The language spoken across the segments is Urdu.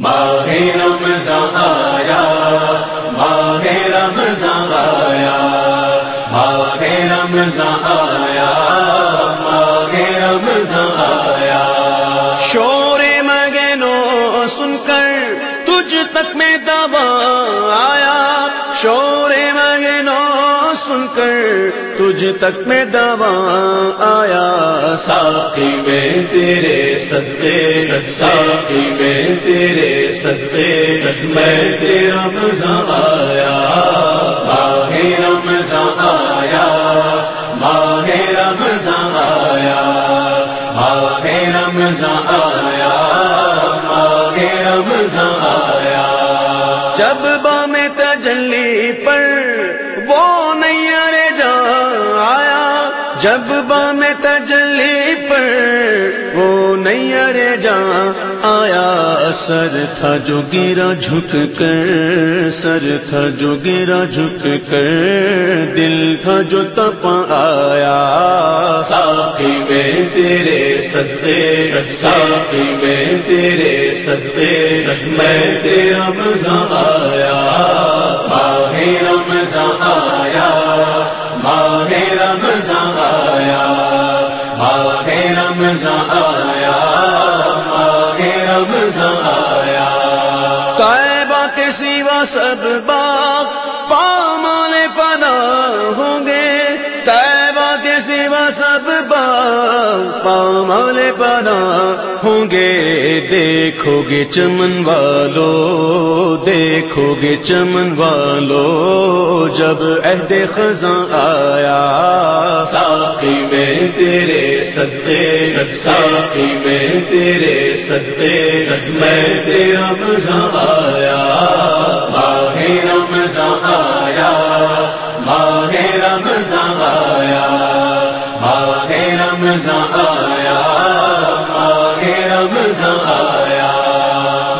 ماہ رمضان آیا ماہ رمضان آیا ماہ رمضان آیا ماہ رمضان آیا۔ شور مگنو سن کر تجھ تک میں تجھ تک میں دبا آیا ساتھی میں تیرے صدقے ساتھی میں تیرے صدقے، میں تیرا رمضان آیا ماہ رمضان آیا ماہ آیا ماہ رمضان جب بام تجلی پر وہ نیا رے جا آیا، سر تھا جو گرا جھک کر، سر تھا جو گرا جھک کر، دل تھا جو تپا آیا۔ ساتھی میں تیرے صدقے ساتھی میں تیرے صدقے، میں تیرا رمضان آیا۔ ماہ رمضان آیا۔ رمضان آیا۔ طیبہ کے سوا سب باغ پامال پنا ہوں گے۔ طیبہ کے سوا سب باغ پامال پنا ہوں گے۔ دیکھو گے چمن والو دیکھو گے چمن والو۔ جب عہد خزاں آیا ساتھی میں تیرے صدقے ساتھی میں تیرے صدقے۔ میں تیرا رمضان آیا، ماہ رمضان آیا، ماہ رمضان آیا، ماہ رمضان آیا۔ رمضان آیا۔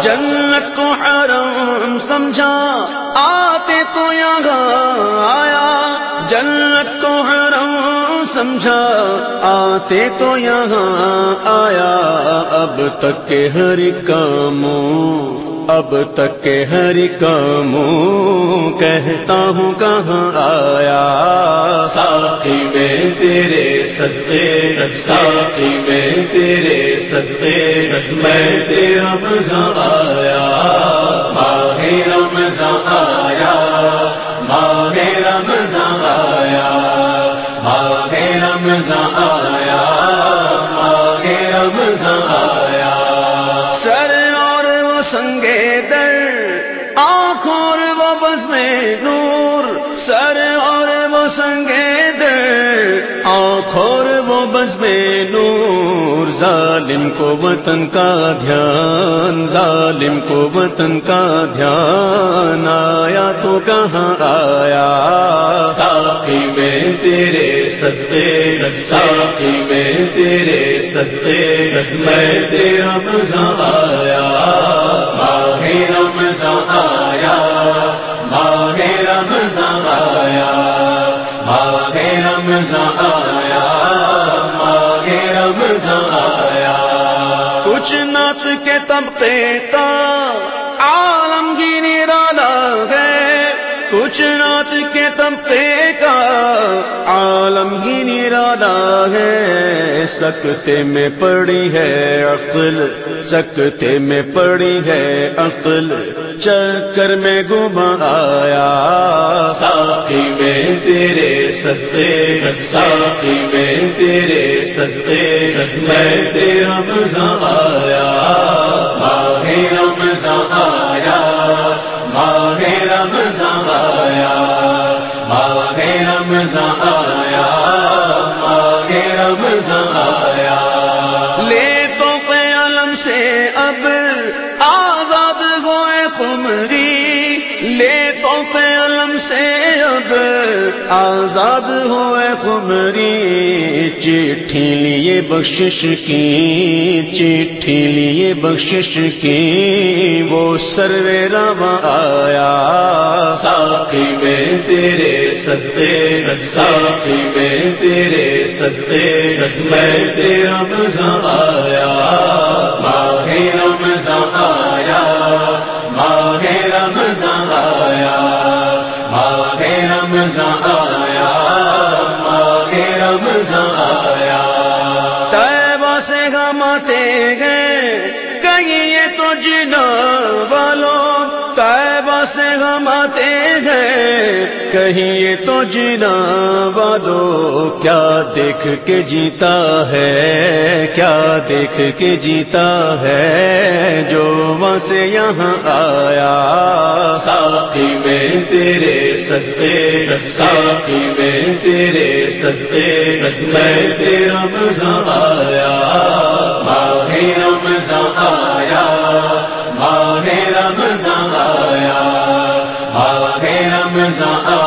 جنت کو حرم سمجھا، آتے تو یہاں آیا۔ جنت کو حرم سمجھا، آتے تو یہاں آیا۔ اب تک کے ہر کاموں اب تک کے ہر کاموں کہتا ہوں کہاں آیا۔ ساتھی میں تیرے صدقے، ساتھی میں تیرے صدقے، میں تیرا مزہ آیا۔ ماہ رمضان آیا سنگے در، آنکھوں اور وہ بس میں نور، سر اور وہ سنگے در، آنکھوں اور وہ بس میں نور۔ ظالم کو وطن کا دھیان، ظالم کو وطن کا دھیان۔ آیا تو کہاں آیا؟ ساتھی میں تیرے صدقے ساتھی میں تیرے صدقے، میں تیرا رمضان آیا۔ رمضان آیا، ماہ رمضان آیا، ماہ رمضان آیا، ماہ رمضان آیا۔ کچھ نعت کے طبقے کا عالمگیر رالا ہے، کچھ نعت کے طبقے سکتے میں پڑی ہے عقل، سکتے میں پڑی ہے عقل۔ چکر میں گما آیا، ساتھی میں تیرے صدقے، ساتھی میں تیرے صدقے۔ میں تیرا رمضان آیا ماہ رمضان سے اب آزاد ہوئے قمری، چٹھی لیے بخشش کی، چٹھی لیے بخشش کی، وہ سروے روا آیا۔ ساتھی میں تیرے صدقے ساتھی میں تیرے صدقے، میں تیرا رمضان آیا ماہ رمضان آیا۔ طیبہ سے ہم آتے گئے، کہیں تو جنا والوں طیبہ سے ہم آتے گئے، کہیں تو جنا والو۔ کیا دیکھ کے جیتا ہے، کیا دیکھ کے جیتا ہے جو وہاں سے یہاں آیا۔ ساقی میں تیرے صدقے ساتھی میں تیرے صدقے، میں تیرا مزہ آیا۔ ماہ رمضان آیا ماہ رمضان آیا۔ ماہ رمضان آیا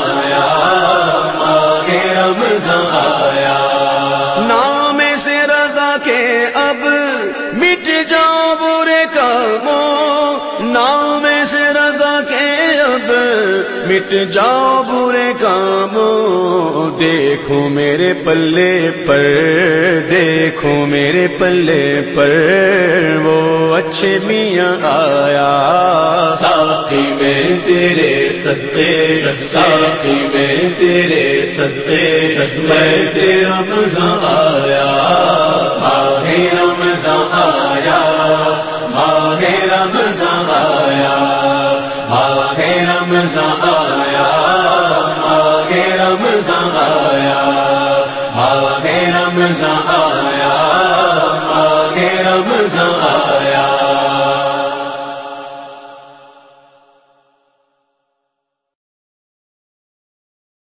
مٹ جاؤ برے کاموں دیکھو میرے پلے پر، دیکھو میرے پلے پر، وہ اچھے میاں آیا۔ ساقی میں تیرے صدقے ساقی میں تیرے صدقے، میں تیرا مزہ آیا۔ رمضان آیا۔